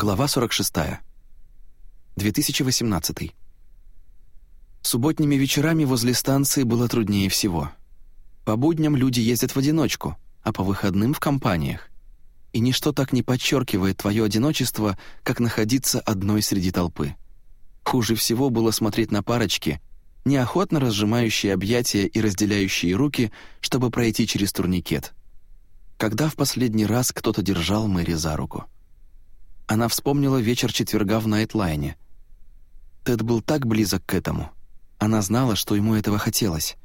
Глава 46. 2018. Субботними вечерами возле станции было труднее всего. По будням люди ездят в одиночку, а по выходным — в компаниях. И ничто так не подчеркивает твое одиночество, как находиться одной среди толпы. Хуже всего было смотреть на парочки, неохотно разжимающие объятия и разделяющие руки, чтобы пройти через турникет. Когда в последний раз кто-то держал Мэри за руку? Она вспомнила вечер четверга в Найтлайне. Тед был так близок к этому. Она знала, что ему этого хотелось.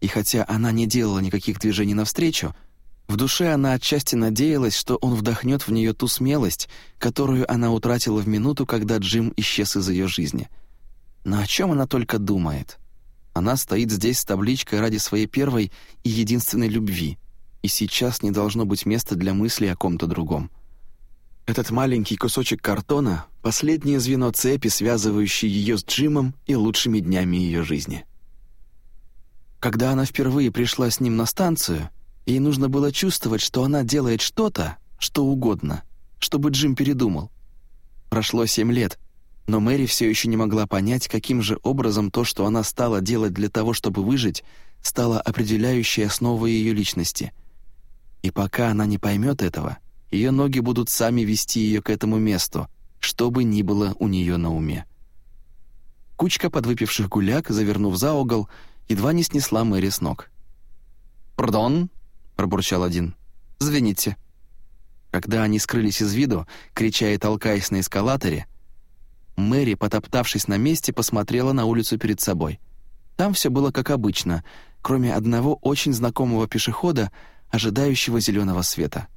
И хотя она не делала никаких движений навстречу, в душе она отчасти надеялась, что он вдохнет в нее ту смелость, которую она утратила в минуту, когда Джим исчез из ее жизни. Но о чем она только думает? Она стоит здесь с табличкой ради своей первой и единственной любви, и сейчас не должно быть места для мысли о ком-то другом. Этот маленький кусочек картона — последнее звено цепи, связывающее ее с Джимом и лучшими днями ее жизни. Когда она впервые пришла с ним на станцию, ей нужно было чувствовать, что она делает что-то, что угодно, чтобы Джим передумал. Прошло семь лет, но Мэри все еще не могла понять, каким же образом то, что она стала делать для того, чтобы выжить, стало определяющей основой ее личности. И пока она не поймет этого — ее ноги будут сами вести ее к этому месту, что бы ни было у нее на уме. Кучка подвыпивших гуляк, завернув за угол, едва не снесла Мэри с ног. «Пардон», — пробурчал один, — «звените». Когда они скрылись из виду, крича и толкаясь на эскалаторе, Мэри, потоптавшись на месте, посмотрела на улицу перед собой. Там все было как обычно, кроме одного очень знакомого пешехода, ожидающего зеленого света.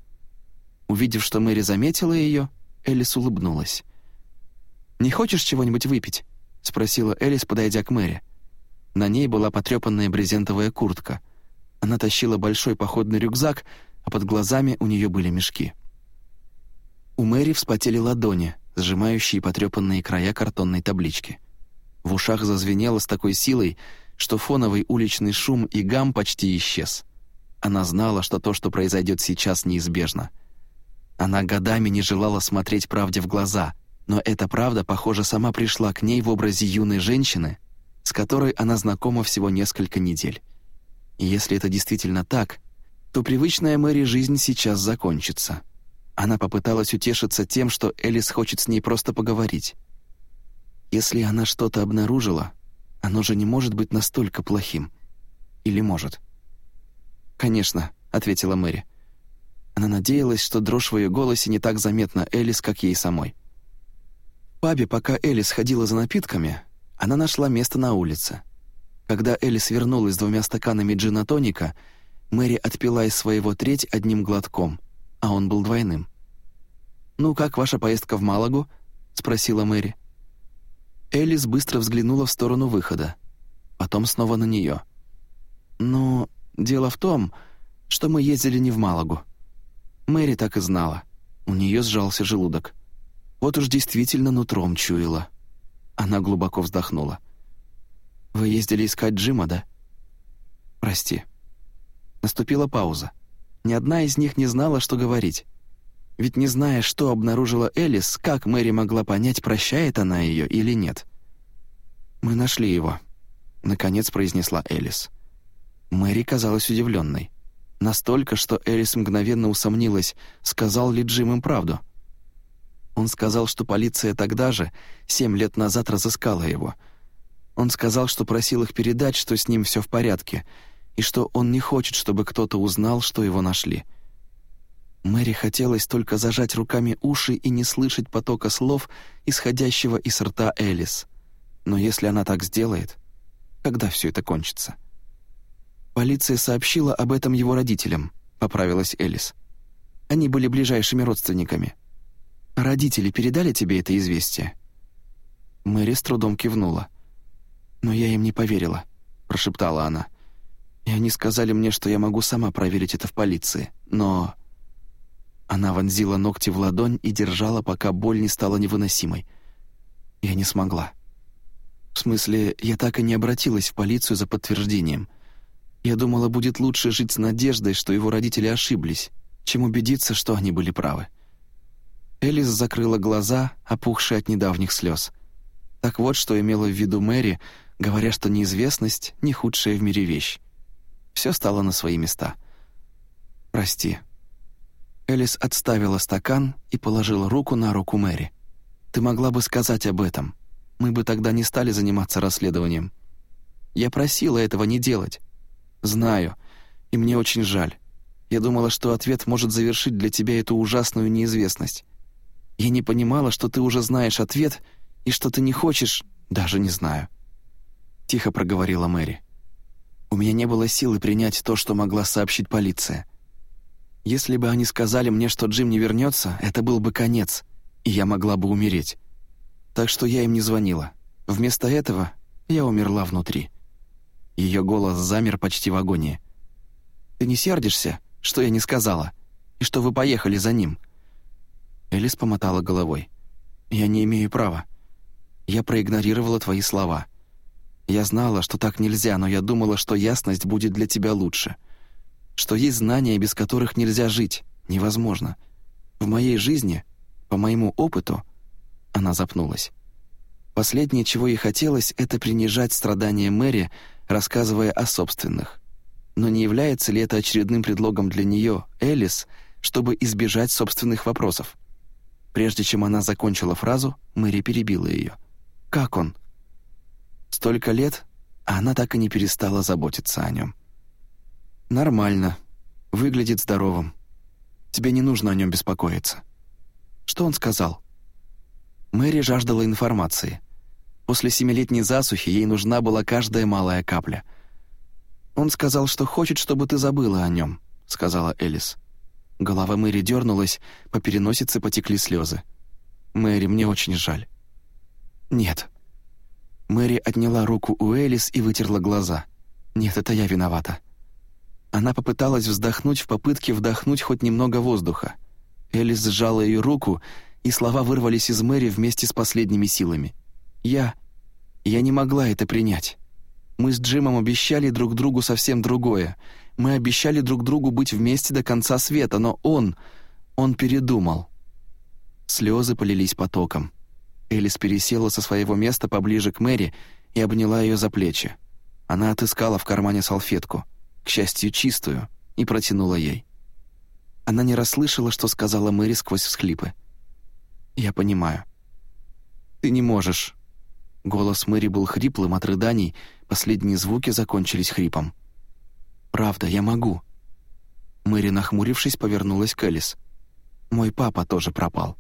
Увидев, что Мэри заметила ее, Элис улыбнулась. «Не хочешь чего-нибудь выпить?» — спросила Элис, подойдя к Мэри. На ней была потрепанная брезентовая куртка. Она тащила большой походный рюкзак, а под глазами у нее были мешки. У Мэри вспотели ладони, сжимающие потрепанные края картонной таблички. В ушах зазвенело с такой силой, что фоновый уличный шум и гам почти исчез. Она знала, что то, что произойдет сейчас, неизбежно — она годами не желала смотреть правде в глаза, но эта правда, похоже, сама пришла к ней в образе юной женщины, с которой она знакома всего несколько недель. И если это действительно так, то привычная Мэри жизнь сейчас закончится. Она попыталась утешиться тем, что Элис хочет с ней просто поговорить. Если она что-то обнаружила, оно же не может быть настолько плохим. Или может? «Конечно», — ответила Мэри. Она надеялась, что дрожь в ее голосе не так заметна Элис, как ей самой. В пабе, пока Элис ходила за напитками, она нашла место на улице. Когда Элис вернулась с двумя стаканами джина-тоника, Мэри отпила из своего треть одним глотком, а он был двойным. «Ну, как ваша поездка в Малагу?» — спросила Мэри. Элис быстро взглянула в сторону выхода, потом снова на нее. «Ну, дело в том, что мы ездили не в Малагу. Мэри так и знала. У нее сжался желудок. Вот уж действительно нутром чуяла. Она глубоко вздохнула. «Вы ездили искать Джима, да?» «Прости». Наступила пауза. Ни одна из них не знала, что говорить. Ведь не зная, что обнаружила Элис, как Мэри могла понять, прощает она ее или нет. «Мы нашли его», — наконец произнесла Элис. Мэри казалась удивленной. Настолько, что Элис мгновенно усомнилась, сказал ли Джим им правду. Он сказал, что полиция тогда же, семь лет назад, разыскала его. Он сказал, что просил их передать, что с ним все в порядке, и что он не хочет, чтобы кто-то узнал, что его нашли. Мэри хотелось только зажать руками уши и не слышать потока слов, исходящего из рта Элис. Но если она так сделает, когда все это кончится? — «Полиция сообщила об этом его родителям», — поправилась Элис. «Они были ближайшими родственниками. Родители передали тебе это известие?» Мэри с трудом кивнула. «Но я им не поверила», — прошептала она. «И они сказали мне, что я могу сама проверить это в полиции, но...» Она вонзила ногти в ладонь и держала, пока боль не стала невыносимой. Я не смогла. В смысле, я так и не обратилась в полицию за подтверждением — я думала, будет лучше жить с надеждой, что его родители ошиблись, чем убедиться, что они были правы. Элис закрыла глаза, опухшие от недавних слез. Так вот, что имела в виду Мэри, говоря, что неизвестность — не худшая в мире вещь. Все стало на свои места. «Прости». Элис отставила стакан и положила руку на руку Мэри. «Ты могла бы сказать об этом. Мы бы тогда не стали заниматься расследованием. Я просила этого не делать. Знаю, и мне очень жаль. Я думала, что ответ может завершить для тебя эту ужасную неизвестность. Я не понимала, что ты уже знаешь ответ, и что ты не хочешь, даже не знаю». Тихо проговорила Мэри. «У меня не было силы принять то, что могла сообщить полиция. Если бы они сказали мне, что Джим не вернется, это был бы конец, и я могла бы умереть. Так что я им не звонила. Вместо этого я умерла внутри». Ее голос замер почти в агонии. «Ты не сердишься, что я не сказала, и что вы поехали за ним?» Элис помотала головой. «Я не имею права. Я проигнорировала твои слова. Я знала, что так нельзя, но я думала, что ясность будет для тебя лучше. Что есть знания, без которых нельзя жить, невозможно. В моей жизни, по моему опыту...» Она запнулась. Последнее, чего ей хотелось, это принижать страдания Мэри, рассказывая о собственных. Но не является ли это очередным предлогом для нее, Элис, чтобы избежать собственных вопросов? Прежде чем она закончила фразу, Мэри перебила ее. «Как он?» Столько лет, а она так и не перестала заботиться о нем. «Нормально. Выглядит здоровым. Тебе не нужно о нем беспокоиться». «Что он сказал?» Мэри жаждала информации. После семилетней засухи ей нужна была каждая малая капля. «Он сказал, что хочет, чтобы ты забыла о нем», — сказала Элис. Голова Мэри дернулась, по переносице потекли слезы. «Мэри, мне очень жаль». «Нет». Мэри отняла руку у Элис и вытерла глаза. «Нет, это я виновата». Она попыталась вздохнуть в попытке вдохнуть хоть немного воздуха. Элис сжала ее руку, и слова вырвались из Мэри вместе с последними силами. «Я... я не могла это принять. Мы с Джимом обещали друг другу совсем другое. Мы обещали друг другу быть вместе до конца света, но он... он передумал». Слезы полились потоком. Элис пересела со своего места поближе к Мэри и обняла ее за плечи. Она отыскала в кармане салфетку, к счастью, чистую, и протянула ей. Она не расслышала, что сказала Мэри сквозь всхлипы. «Я понимаю. Ты не можешь». Голос Мэри был хриплым от рыданий, последние звуки закончились хрипом. «Правда, я могу». Мэри, нахмурившись, повернулась к Элис. «Мой папа тоже пропал».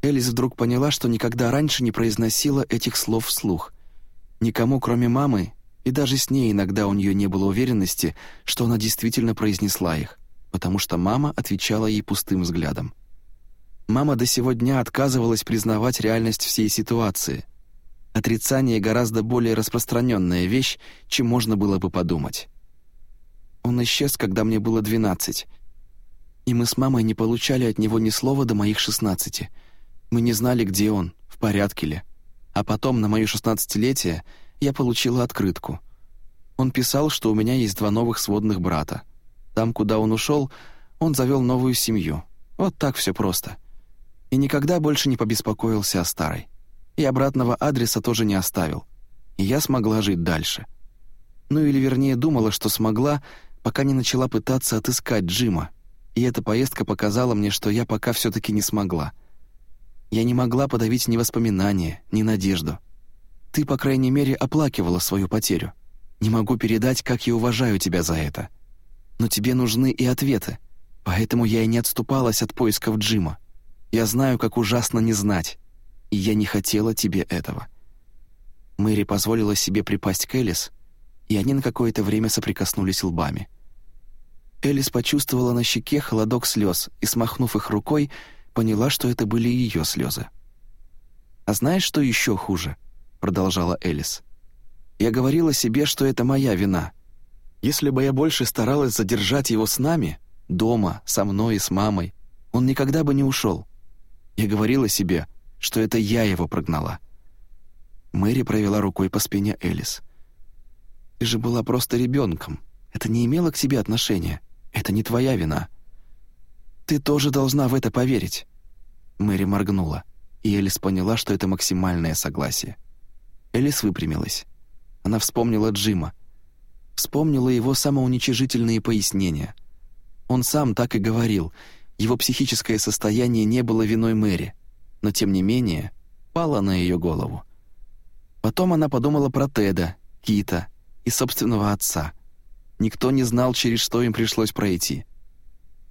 Элис вдруг поняла, что никогда раньше не произносила этих слов вслух. Никому, кроме мамы, и даже с ней иногда у нее не было уверенности, что она действительно произнесла их, потому что мама отвечала ей пустым взглядом. Мама до сего дня отказывалась признавать реальность всей ситуации. Отрицание гораздо более распространенная вещь, чем можно было бы подумать. Он исчез, когда мне было 12. И мы с мамой не получали от него ни слова до моих 16. Мы не знали, где он, в порядке ли. А потом, на моё шестнадцатилетие, я получила открытку. Он писал, что у меня есть два новых сводных брата. Там, куда он ушел, он завел новую семью. Вот так все просто. И никогда больше не побеспокоился о старой. И обратного адреса тоже не оставил. И я смогла жить дальше. Ну или вернее думала, что смогла, пока не начала пытаться отыскать Джима, и эта поездка показала мне, что я пока все таки не смогла. Я не могла подавить ни воспоминания, ни надежду. Ты, по крайней мере, оплакивала свою потерю. Не могу передать, как я уважаю тебя за это. Но тебе нужны и ответы, поэтому я и не отступалась от поисков Джима. Я знаю, как ужасно не знать, и я не хотела тебе этого». Мэри позволила себе припасть к Элис, и они на какое-то время соприкоснулись лбами. Элис почувствовала на щеке холодок слез и, смахнув их рукой, поняла, что это были ее слезы. «А знаешь, что еще хуже?» — продолжала Элис. «Я говорила себе, что это моя вина. Если бы я больше старалась задержать его с нами, дома, со мной и с мамой, он никогда бы не ушел. Я говорила себе, что это я его прогнала». Мэри провела рукой по спине Элис. «Ты же была просто ребенком. Это не имело к тебе отношения. Это не твоя вина. Ты тоже должна в это поверить. Мэри моргнула, и Элис поняла, что это максимальное согласие. Элис выпрямилась. Она вспомнила Джима. Вспомнила его самоуничижительные пояснения. Он сам так и говорил. Его психическое состояние не было виной Мэри, но тем не менее пало на ее голову. Потом она подумала про Теда, Кита и собственного отца. Никто не знал, через что им пришлось пройти.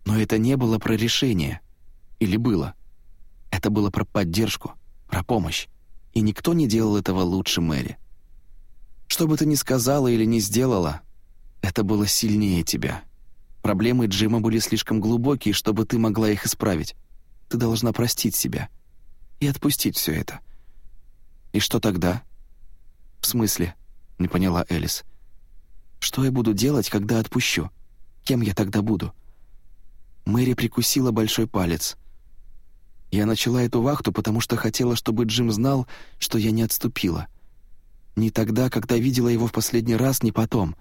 Но это не было про решение. Или было? Это было про поддержку, про помощь. И никто не делал этого лучше Мэри. Что бы ты ни сказала или не сделала, это было сильнее тебя. Проблемы Джима были слишком глубокие, чтобы ты могла их исправить. Ты должна простить себя и отпустить все это. И что тогда? В смысле? Не поняла Элис. Что я буду делать, когда отпущу? Кем я тогда буду? Мэри прикусила большой палец. Я начала эту вахту, потому что хотела, чтобы Джим знал, что я не отступила. Ни тогда, когда видела его в последний раз, ни потом.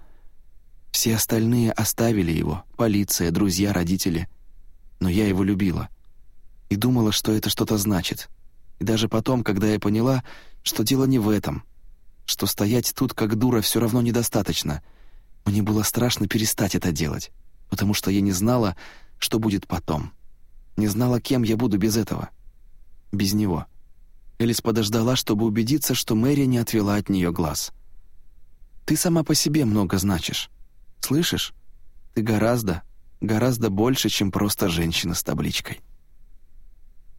Все остальные оставили его, полиция, друзья, родители. Но я его любила. И думала, что это что-то значит. Даже потом, когда я поняла, что дело не в этом, что стоять тут как дура все равно недостаточно, мне было страшно перестать это делать, потому что я не знала, что будет потом. Не знала, кем я буду без этого. Без него. Элис подождала, чтобы убедиться, что Мэри не отвела от нее глаз. «Ты сама по себе много значишь. Слышишь? Ты гораздо, гораздо больше, чем просто женщина с табличкой».